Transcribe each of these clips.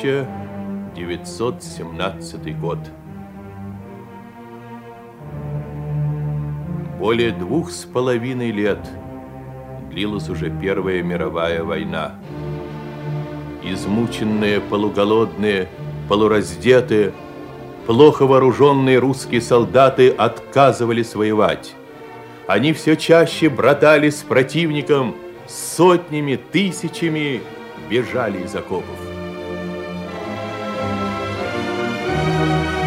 1917 год. Более двух с половиной лет длилась уже Первая мировая война. Измученные, полуголодные, полураздетые, плохо вооруженные русские солдаты отказывались воевать. Они все чаще братали с противником, сотнями, тысячами бежали из окопов. Música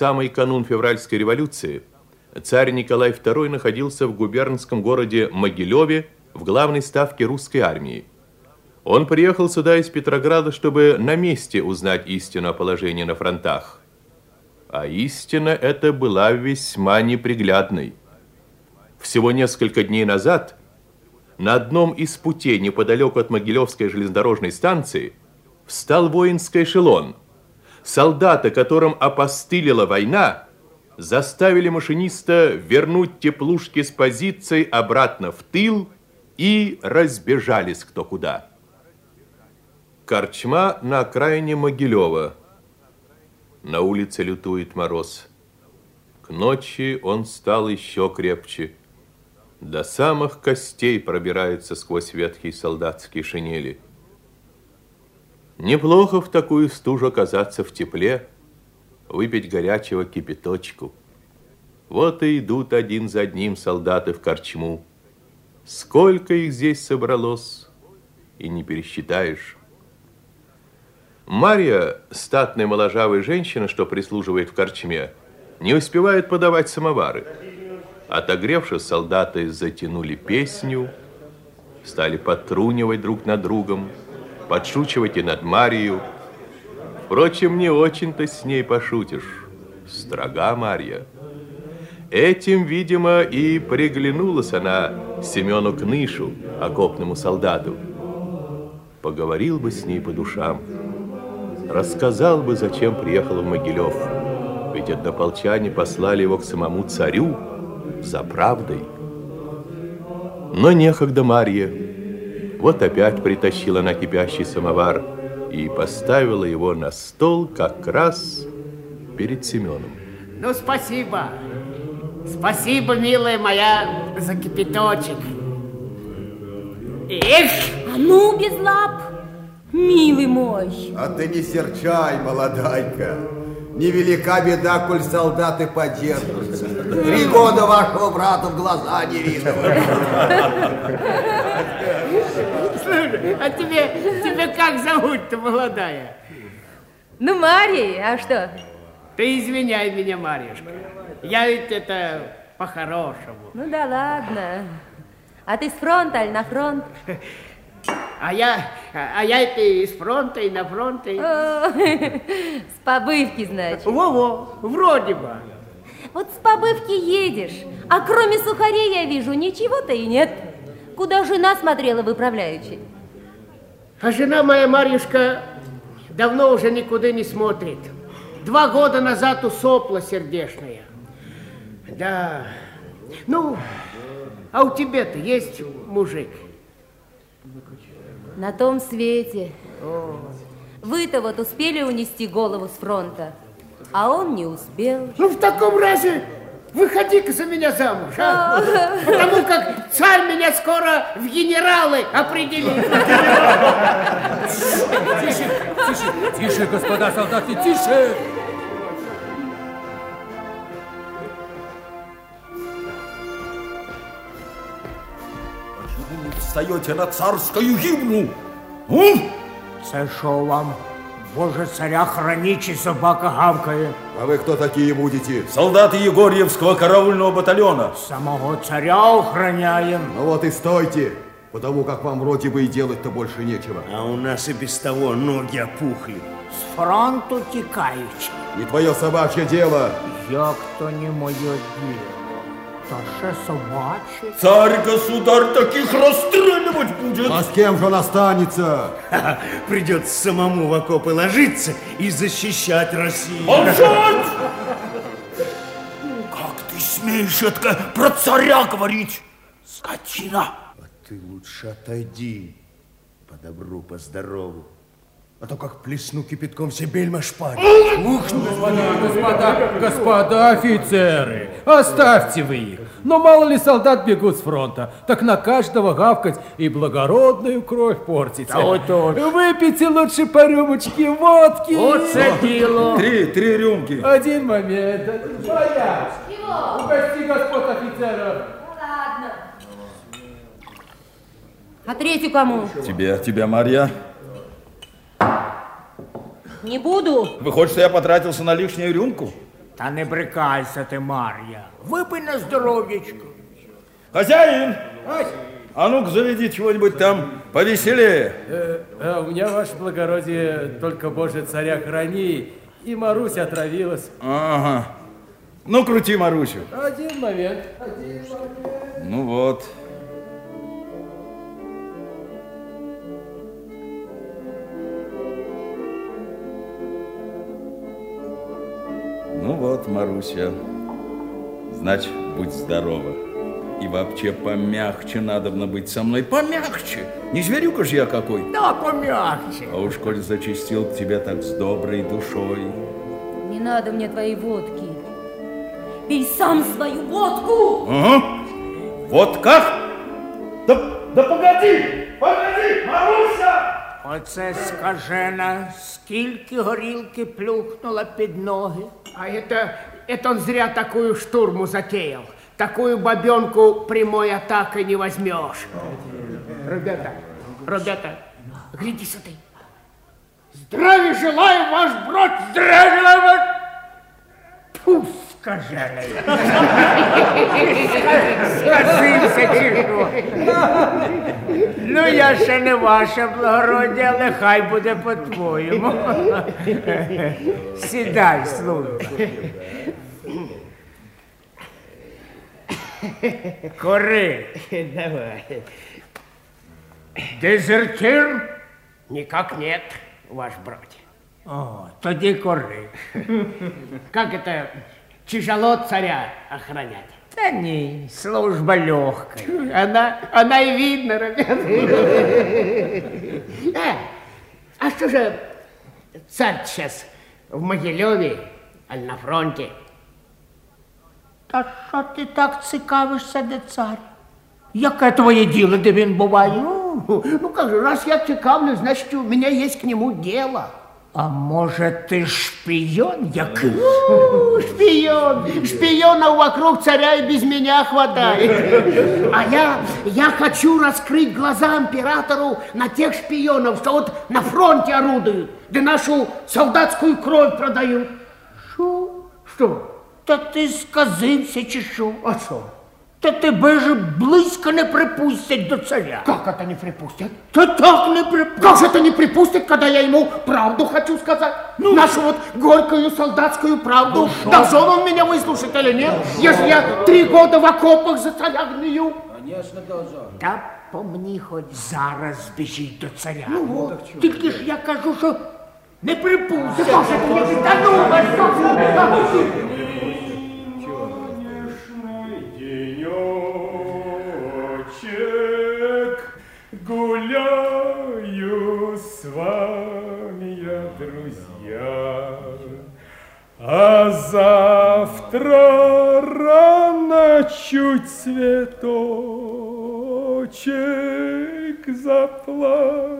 самый канун февральской революции царь Николай II находился в губернском городе Могилеве в главной ставке русской армии. Он приехал сюда из Петрограда, чтобы на месте узнать истину о положении на фронтах. А истина эта была весьма неприглядной. Всего несколько дней назад на одном из путей неподалеку от Могилевской железнодорожной станции встал воинский эшелон – солдаты, которым опостылила война, заставили машиниста вернуть теплушки с позиций обратно в тыл и разбежались кто куда. Корчма на окраине Могилева. На улице лютует мороз. К ночи он стал еще крепче. До самых костей пробирается сквозь ветхие солдатские шинели. Неплохо в такую стужу оказаться в тепле, выпить горячего кипяточку. Вот и идут один за одним солдаты в корчму. Сколько их здесь собралось, и не пересчитаешь. Марья, статная моложавая женщина, что прислуживает в корчме, не успевает подавать самовары. Отогревшись, солдаты затянули песню, стали потрунивать друг над другом, подшучивать и над Марию. Впрочем, не очень-то с ней пошутишь. Строга Марья. Этим, видимо, и приглянулась она Семену Кнышу, окопному солдату. Поговорил бы с ней по душам. Рассказал бы, зачем приехал в Могилев. Ведь однополчане послали его к самому царю за правдой. Но некогда Марье. Вот опять притащила на кипящий самовар и поставила его на стол как раз перед Семеном. Ну, спасибо. Спасибо, милая моя, за кипяточек. Эх! А ну, без лап, милый мой. А ты не серчай, молодайка. Невелика беда, коль солдаты поддержатся. Три года вашего брата в глаза не видно. Слушай, а тебе, тебе как зовут-то, молодая? Ну, Мария, а что? Ты извиняй меня, Марьюшка. Я ведь это по-хорошему. Ну да ладно. А ты с фронта или на фронт? А я, а я это из фронта и на фронт. И... О, с побывки, значит. Во-во, вроде бы. Вот с побывки едешь, а кроме сухарей я вижу, ничего-то и нет. Куда жена смотрела выправляючи? А жена моя, Марьюшка, давно уже никуда не смотрит. Два года назад усопла сердечная. Да. Ну, а у тебя-то есть мужик? На том свете. Вы-то вот успели унести голову с фронта, а он не успел. Ну, в таком разе выходи-ка за меня замуж, а? Потому как царь меня скоро в генералы определит. Тише, тише, тише, господа солдаты, тише! встаете на царскую гимну? Це що вам? Боже, царя храничи, собака гавкає. А вы кто такие будете? Солдаты Егорьевского караульного батальона. Самого царя охраняем. Ну вот и стойте, потому как вам вроде бы и делать-то больше нечего. А у нас и без того ноги опухли. С фронту текаючи. Не твое собачье дело. Як то не моє діло? Та ще собаче. Царь-государь таких расстреливать будет. А с кем же он останется? Придется самому в окопы ложиться и защищать Россию. Молчать! Как ты смеешь это про царя говорить? Скотина! А ты лучше отойди по добру, по здорову. А то как плесну кипятком все бельма шпарит. Господа, господа, господа офицеры, оставьте вы их. Но мало ли солдат бегут с фронта, так на каждого гавкать и благородную кровь от от. Выпейте лучше по рюмочке водки. Оце діло. Три, три рюмки. Один момент. Бояр, угости господ офицеров. Ладно. А третью кому? Тебе, тебя, Марья. Не буду. Выходит, что я потратился на лишнюю рюмку? Та не брикайся ти, Мар'я. Випий на здоров'ячко. Хозяин! А ну-ка, заведи чего-нибудь там повеселее. Э, а у меня, ваше благородие, только Боже царя храни, и Маруся отравилась. Ага. Ну, крути Марусю. Один момент, один момент. Ну вот. Ну вот, Маруся. Значит, будь здорова. И вообще помягче надо быть со мной. Помягче. Не зверюка ж я какой. Да, помягче. А уж коль зачастил к тебе так с доброй душой. Не надо мне твоей водки. Пей сам свою водку. Ага. Вот как? Да, да погоди! Погоди, Маруся! Оце скажена, скільки горілки плюхнула під ноги. А это, это он зря такую штурму затеял. Такую бабенку прямой атакой не возьмешь. Ребята, ребята, гляди сюда. Здравия желаю, ваш брат! Здравия желаю, ваш... Фу, скажена. Сказився чи що? Ну, я ще не ваше благородя, але хай буде по-твоєму. Сідай, слухай. Кори. Давай. Дезертир? Никак нет, ваш брат. О, тоді кори. Как это тяжело царя охранять? Та ні, служба легкая. Она, она и видно, ребята. Э, а что же царь сейчас в Могилеве, аль на фронте? Та що ти так цікавишся, де цар? Яке твоє діло, де він буває? Ну, ну как же, раз я цикавлю, значит, у меня есть к нему дело. А може, ти шпійон який? Ну, шпион, шпионов вокруг царя и без меня хватает. А я, я хочу раскрыть глаза императору на тех шпионов, что вот на фронте орудуют, да нашу солдатскую кровь продают. Що? Что? Та ти сказився чи що? А что? Та тебе ж близько не припустять до царя. Как это не припустят? Та так не припустять. Как же это не припустит, когда я ему правду хочу сказать? Нашу вот горькую солдатскую правду. Должен он меня выслушать или нет? Если я три года в окопах за царя гнию. Та по мені хоч зараз біжіть до царя. Ну, Тільки ж я кажу, що не припустять. Как же это не Да ну, вас, как А завтра рано чуть цветочек заплачет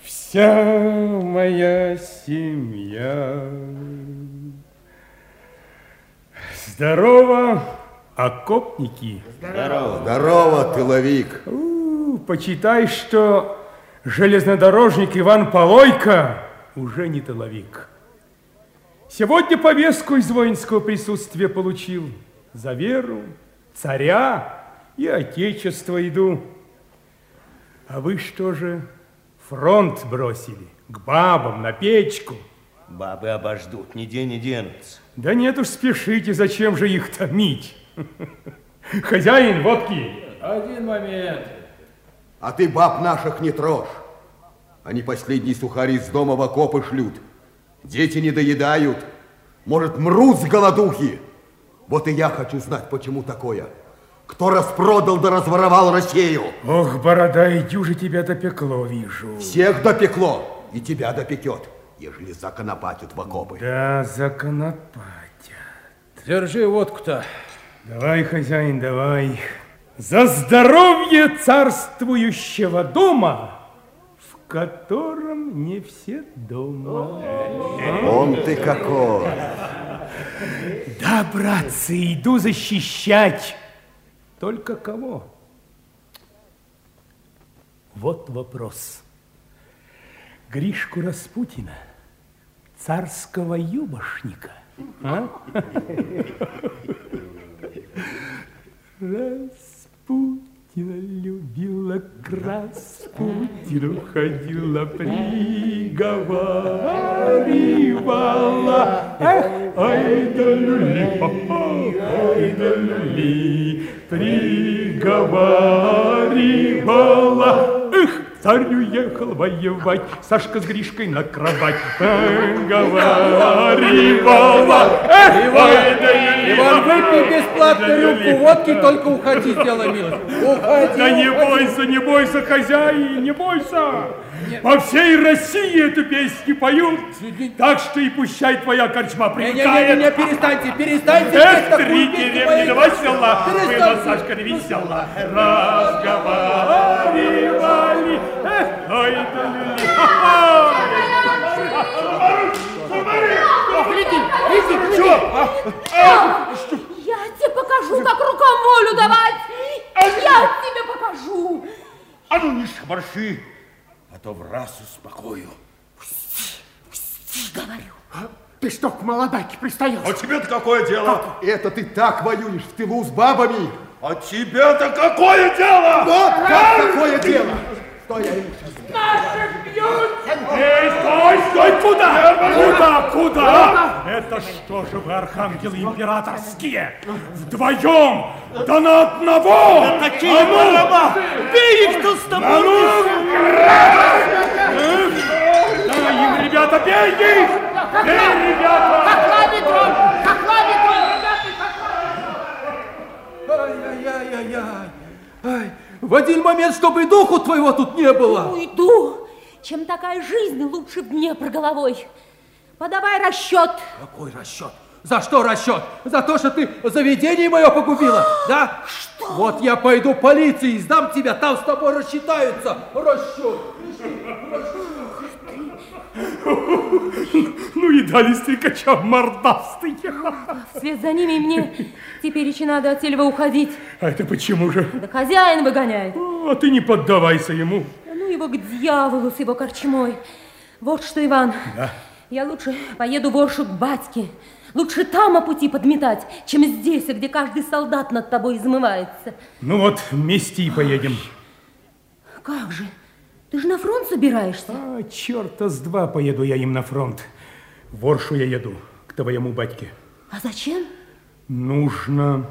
вся моя семья. Здорово, окопники. Здорово, тыловик. У, Почитай, что железнодорожник Иван Полойко уже не тыловик. Сегодня повестку из воинского присутствия получил. За веру, царя и отечество иду. А вы что же, фронт бросили? К бабам, на печку? Бабы обождут, нигде не денутся. Да нет уж, спешите, зачем же их томить? Хозяин, водки. Один момент. А ты баб наших не трожь. Они последние сухари из дома в окопы шлют. Дети не доедают. Может, мрут с голодухи. Вот и я хочу знать, почему такое. Кто распродал да разворовал Россию? Ох, борода, и дюже тебя допекло, вижу. Всех допекло, и тебя допекет, ежели законопатят в окопы. Да, законопатят. Держи водку-то. Давай, хозяин, давай. За здоровье царствующего дома, котором не все дома. Он ты какой. Да, братцы, иду защищать. Только кого? Вот вопрос. Гришку Распутина, царского юбошника. А? Распутина любила к Распутину ходила, приговаривала. Эх, ай да люли, ай да люли, приговаривала. Царь уехал воевать, Сашка с Гришкой на кровать да люли, Иван, выпей бесплатно рюмку водки, только уходи, сделай милость. Уходи, Да не бойся, не бойся, хозяин, не бойся. По всей России эту песню поют, так что и пущай твоя корчма привыкает. перестаньте, перестаньте. петь Эх, три деревни, села, было Перестаньте. Сашка весела, разговаривали. Эх, ой, да. Гляди, гляди, Я тебе покажу, как рукомолю давать. Я тебе покажу. А ну не шмарши, а то в раз успокою. Ты что, к молодайке пристаешь? А тебе-то какое дело? Это ты так воюешь в тылу с бабами? А тебе-то какое дело? Вот как такое дело? Что я стой, стой, куда? Куда, куда? Это что же вы, архангелы императорские? Вдвоем? Да на одного! Такие а ну, Бей их, кто с тобой! А ну! Да им, ребята, бей их! Бей, ребята! Хохла бедром! Хохла бедром, ребята, хохла! Ай-яй-яй-яй-яй. В один момент, чтобы и духу твоего тут не было. Уйду. Чем такая жизнь, лучше б мне про головой. Подавай расчет. Какой расчет? За что расчет? За то, что ты заведение мое погубила, да? Что? Вот я пойду полиции, сдам тебя, там с тобой рассчитаются. Расчет. Ну и дали стрекача мордастые. Вслед за ними мне теперь еще надо от Сельва уходить. А это почему же? Да хозяин выгоняет. А ты не поддавайся ему. Да Ну его к дьяволу с его корчмой. Вот что, Иван, я лучше поеду в Оршу к батьке. Лучше там о пути подметать, чем здесь, где каждый солдат над тобой измывается. Ну вот, вместе и поедем. Как же? Ты же на фронт собираешься? А, черта с два поеду я им на фронт. В Оршу я еду, к твоему батьке. А зачем? Нужно...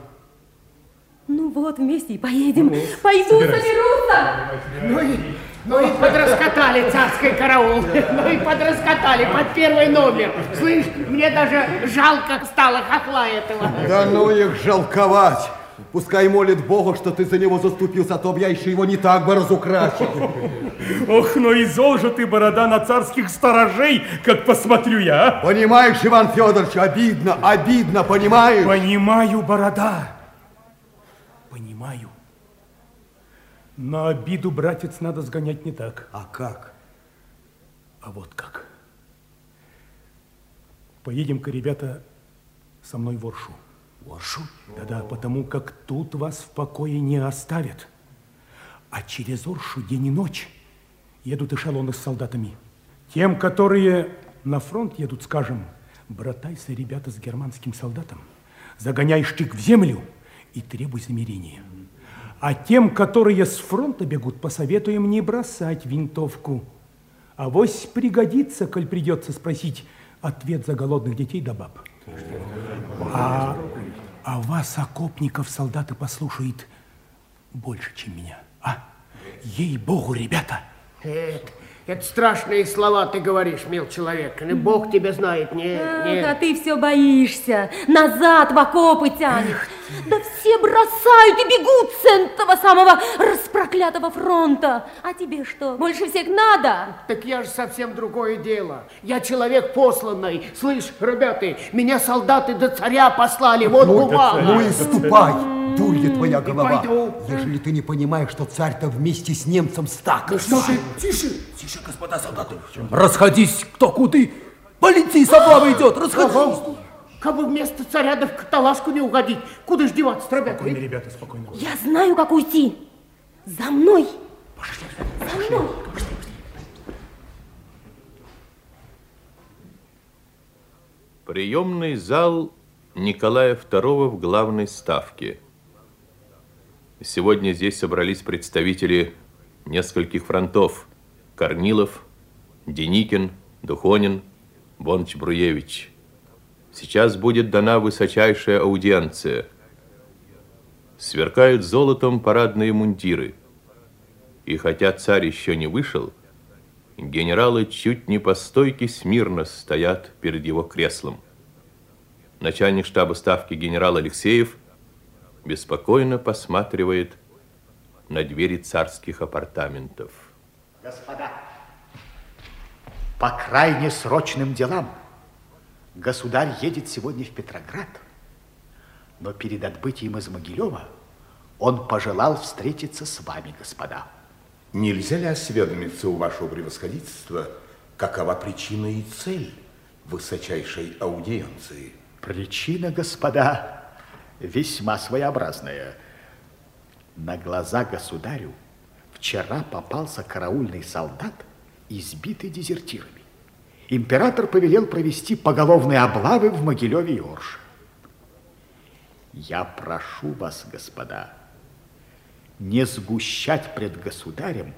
Ну вот, вместе и поедем. Пойду соберутся. Ну и, ну и подраскатали царский караул. Ну и подраскатали под первый номер. Слышь, мне даже жалко стало хохла этого. Да ну их жалковать. Пускай молит Богу, что ты за него заступился, а то б я еще его не так бы разукрасил. Ох, ну и зол же ты, борода, на царских сторожей, как посмотрю я, а? Понимаешь, Иван Федорович, обидно, обидно, понимаешь? Понимаю, борода. Понимаю. Но обиду, братец, надо сгонять не так. А как? А вот как. Поедем-ка, ребята, со мной в Оршу. Оршу? Да-да, потому как тут вас в покое не оставят. А через Оршу день и ночь едут эшелоны с солдатами. Тем, которые на фронт едут, скажем, братайся, ребята, с германским солдатом, загоняй штык в землю и требуй замирения. А тем, которые с фронта бегут, посоветуем не бросать винтовку. А вось пригодится, коль придется спросить ответ за голодных детей да баб. А, а вас, окопников, солдаты послушают больше, чем меня. А? Ей-богу, ребята! Это, это страшные слова ты говоришь, мил человек. И Бог тебя знает. Не, не. Ах, а ты все боишься. Назад в окопы тянешь. Да все бросают и бегут с этого самого распроклятого фронта. А тебе что, больше всех надо? Так я же совсем другое дело. Я человек посланный. Слышь, ребята, меня солдаты до царя послали. Вот ну, бумага. Ну и ступай. Дурья твоя голова. Ежели ты не понимаешь, что царь-то вместе с немцем стак. Да что ты? Тише, тише, господа солдаты. Расходись, кто куды. Полиция с облавы идет, расходись. Как бы вместо царя да в каталажку не угодить. Куда ж деваться, ребята? Спокойно, ребята, спокойно. Я знаю, как уйти. За мной. За мной. Приемный зал Николая II в главной ставке. Сегодня здесь собрались представители нескольких фронтов. Корнилов, Деникин, Духонин, Бонч-Бруевич. Сейчас будет дана высочайшая аудиенция. Сверкают золотом парадные мундиры. И хотя царь еще не вышел, генералы чуть не по стойке смирно стоят перед его креслом. Начальник штаба ставки генерал Алексеев беспокойно посматривает на двери царских апартаментов. Господа, по крайне срочным делам государь едет сегодня в Петроград, но перед отбытием из Могилева он пожелал встретиться с вами, господа. Нельзя ли осведомиться у вашего превосходительства, какова причина и цель высочайшей аудиенции? Причина, господа, весьма своеобразная. На глаза государю вчера попался караульный солдат, избитый дезертирами. Император повелел провести поголовные облавы в Могилеве и Орше. Я прошу вас, господа, не сгущать пред государем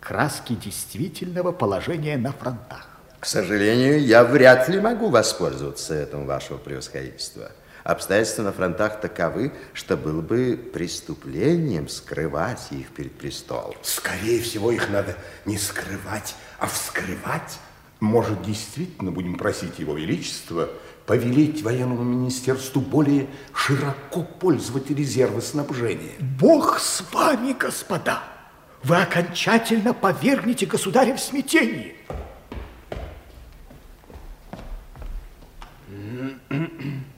краски действительного положения на фронтах. К сожалению, я вряд ли могу воспользоваться этим, вашего превосходительства. Обстоятельства на фронтах таковы, что было бы преступлением скрывать их перед престолом. Скорее всего, их надо не скрывать, а вскрывать. Может, действительно будем просить Его Величества повелеть военному министерству более широко пользовать резервы снабжения. Бог с вами, господа! Вы окончательно повергнете государя в смятение.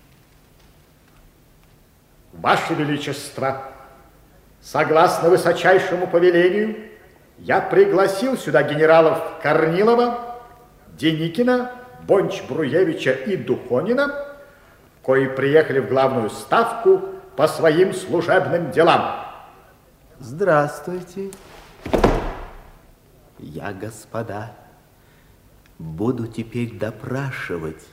Ваше Величество, согласно высочайшему повелению, я пригласил сюда генералов Корнилова, Деникина, Бонч-Бруевича и Духонина, кои приехали в главную ставку по своим служебным делам. Здравствуйте. Я, господа, буду теперь допрашивать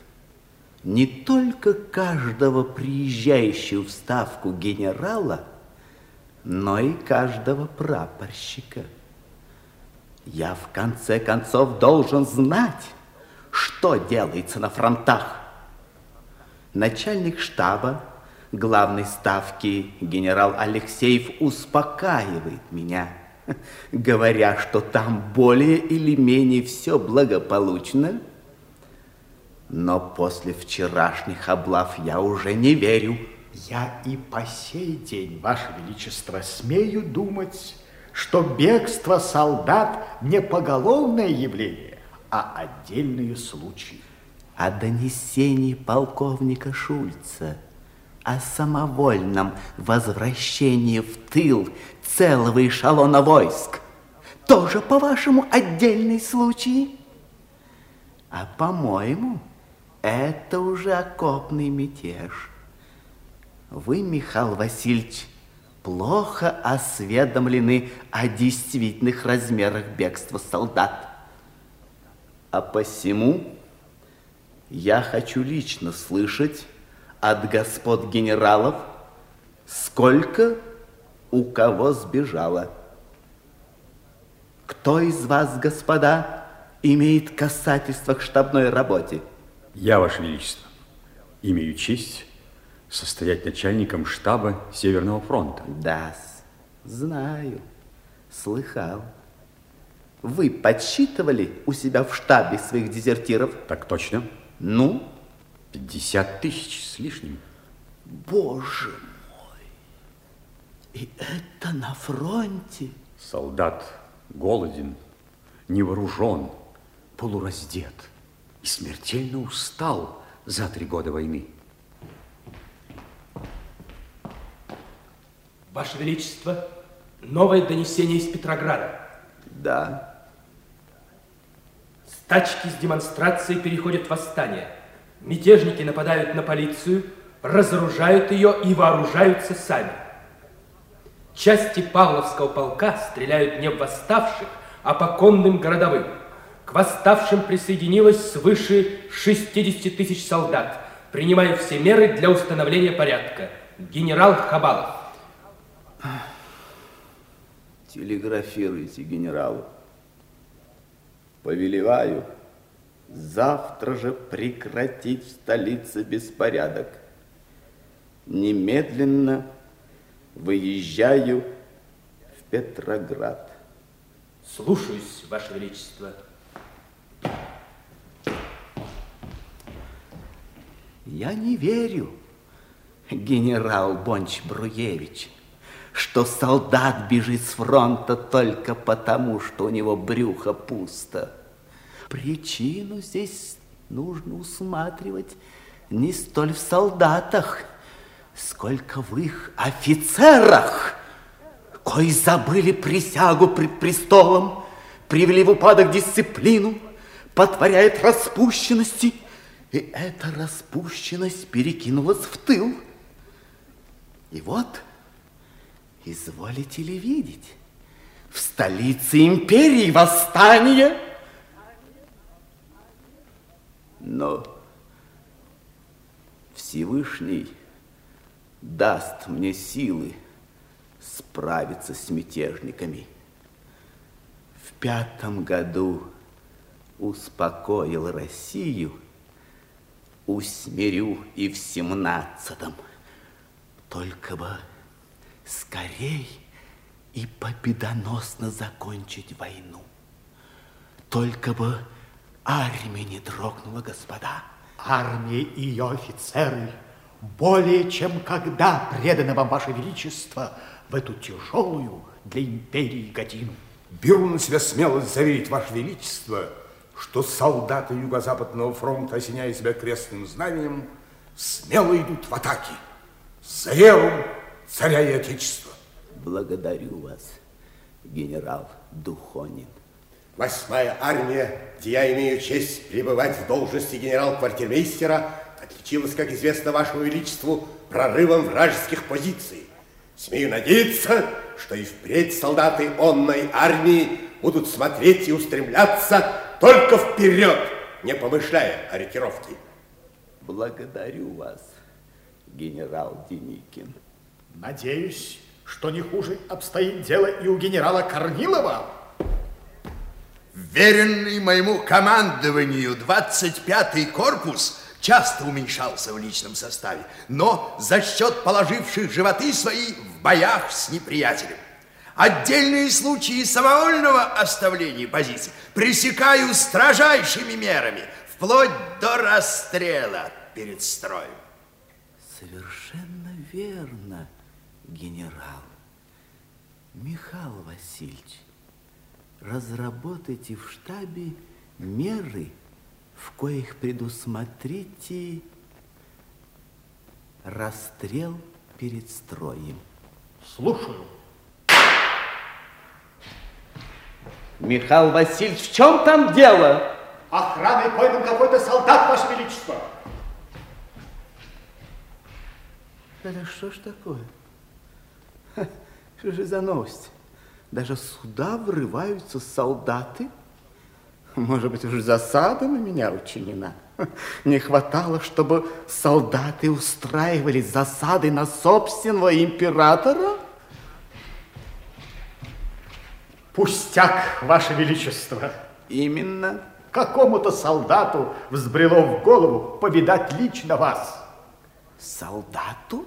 не только каждого приезжающего в ставку генерала, но и каждого прапорщика. Я в конце концов должен знать, что делается на фронтах. Начальник штаба главной ставки генерал Алексеев успокаивает меня, говоря, что там более или менее все благополучно, но после вчерашних облав я уже не верю. Я и по сей день, Ваше Величество, смею думать, что бегство солдат не поголовное явление, а отдельные случаи. О донесении полковника Шульца о самовольном возвращении в тыл целого эшелона войск тоже, по-вашему, отдельный случай? А по-моему, это уже окопный мятеж. Вы, Михаил Васильевич, плохо осведомлены о действительных размерах бегства солдат. А посему я хочу лично слышать от господ генералов, сколько у кого сбежало. Кто из вас, господа, имеет касательство к штабной работе? Я, Ваше Величество, имею честь состоять начальником штаба Северного фронта. Да, знаю, слыхал. Вы подсчитывали у себя в штабе своих дезертиров? Так точно. Ну? 50 тысяч с лишним. Боже мой! И это на фронте? Солдат голоден, невооружен, полураздет и смертельно устал за три года войны. Ваше Величество, новое донесение из Петрограда. Да. Стачки с демонстрацией переходят в восстание. Мятежники нападают на полицию, разоружают ее и вооружаются сами. Части Павловского полка стреляют не в восставших, а по конным городовым. Восставшим присоединилось свыше 60 тысяч солдат, принимая все меры для установления порядка. Генерал Хабалов. Телеграфируйте генералу. Повелеваю завтра же прекратить в столице беспорядок. Немедленно выезжаю в Петроград. Слушаюсь, Ваше Величество. Я не верю, генерал Бонч-Бруевич, что солдат бежит с фронта только потому, что у него брюхо пусто. Причину здесь нужно усматривать не столь в солдатах, сколько в их офицерах, кои забыли присягу пред престолом, привели в упадок дисциплину, потворяет распущенности, и эта распущенность перекинулась в тыл. И вот, изволите ли видеть, в столице империи восстание. Но Всевышний даст мне силы справиться с мятежниками. В пятом году успокоил Россию, усмирю и в семнадцатом. Только бы скорей и победоносно закончить войну. Только бы армия не дрогнула, господа. Армия и ее офицеры более чем когда преданы вам, Ваше Величество, в эту тяжелую для империи годину. Беру на себя смелость заверить, Ваше Величество, что солдаты Юго-Западного фронта, осеняя себя крестным знаменем, смело идут в атаки за веру царя и отечества. Благодарю вас, генерал Духонин. Восьмая армия, где я имею честь пребывать в должности генерал-квартирмейстера, отличилась, как известно вашему величеству, прорывом вражеских позиций. Смею надеяться, что и впредь солдаты онной армии будут смотреть и устремляться только вперед, не помышляя о ретировке. Благодарю вас, генерал Деникин. Надеюсь, что не хуже обстоит дело и у генерала Корнилова. Веренный моему командованию 25-й корпус часто уменьшался в личном составе, но за счет положивших животы свои в боях с неприятелем. Отдельные случаи самовольного оставления позиций пресекаю строжайшими мерами, вплоть до расстрела перед строем. Совершенно верно, генерал. Михаил Васильевич, разработайте в штабе меры, в коих предусмотрите расстрел перед строем. Слушаю. Михаил Васильевич, в чем там дело? Охраной пойман какой-то солдат, Ваше Величество. Это что ж такое? Ха, Что же за новость? Даже сюда врываются солдаты? Может быть, уж засада на меня учинена? Не хватало, чтобы солдаты устраивали засады на собственного императора? Пустяк, Ваше Величество. Именно. Какому-то солдату взбрело в голову повидать лично вас. Солдату?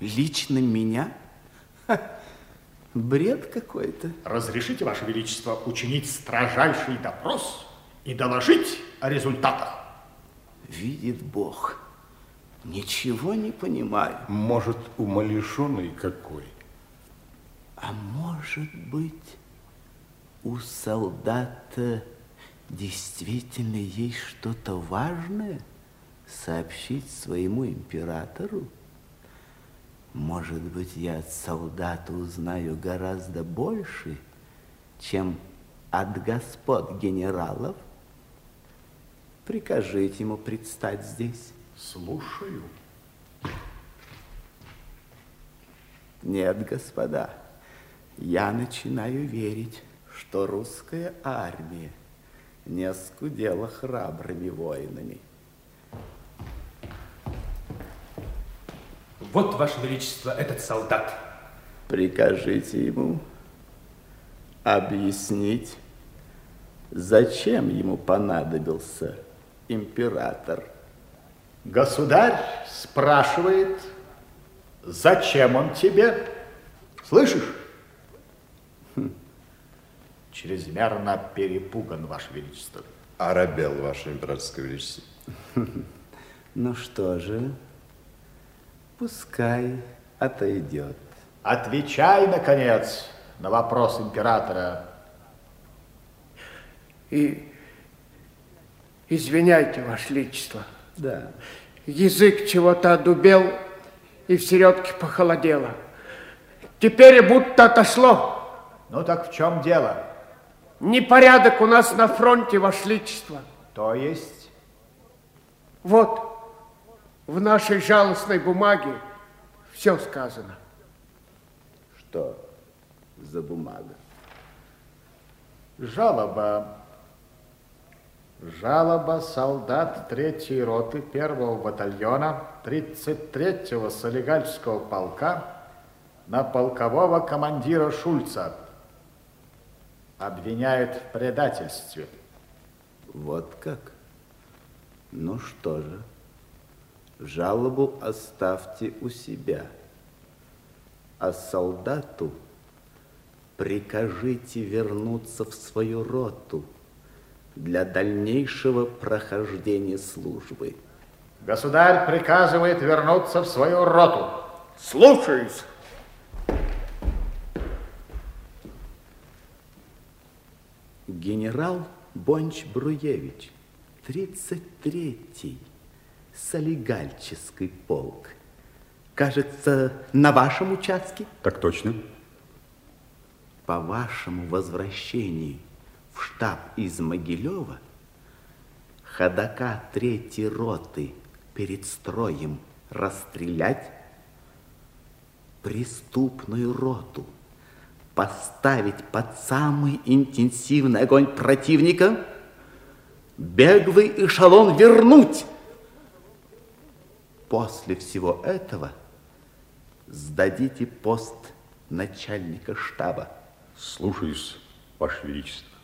Лично меня? Ха, бред какой-то. Разрешите, Ваше Величество, учинить строжайший допрос и доложить о результатах. Видит Бог. Ничего не понимаю. Может, умалишенный какой? А может быть, у солдата действительно есть что-то важное сообщить своему императору? Может быть, я от солдата узнаю гораздо больше, чем от господ генералов? Прикажите ему предстать здесь. Слушаю. Нет, господа, я начинаю верить, что русская армия не оскудела храбрыми воинами. Вот, Ваше Величество, этот солдат. Прикажите ему объяснить, зачем ему понадобился император. Государь спрашивает, зачем он тебе? Слышишь? Чрезмерно перепуган, Ваше Величество. Арабел, Ваше Императорское Величество. Ну что же, пускай отойдет. Отвечай, наконец, на вопрос императора. И извиняйте, Ваше Величество. Да. Язык чего-то одубел и в середке похолодело. Теперь и будто отошло. Ну так в чем дело? Непорядок у нас на фронте, Ваше Величество. То есть? Вот, в нашей жалостной бумаге все сказано. Что за бумага? Жалоба. Жалоба солдат третьей роты первого батальона 33-го Солигальского полка на полкового командира Шульца. Обвиняет в предательстве. Вот как? Ну что же, жалобу оставьте у себя, а солдату прикажите вернуться в свою роту для дальнейшего прохождения службы. Государь приказывает вернуться в свою роту. Слушаюсь. Генерал Бонч-Бруевич, 33-й Солигальческий полк. Кажется, на вашем участке? Так точно. По вашему возвращении в штаб из Могилева ходока третьей роты перед строем расстрелять, преступную роту поставить под самый интенсивный огонь противника, беглый эшелон вернуть. После всего этого сдадите пост начальника штаба. Слушаюсь, Ваше Величество.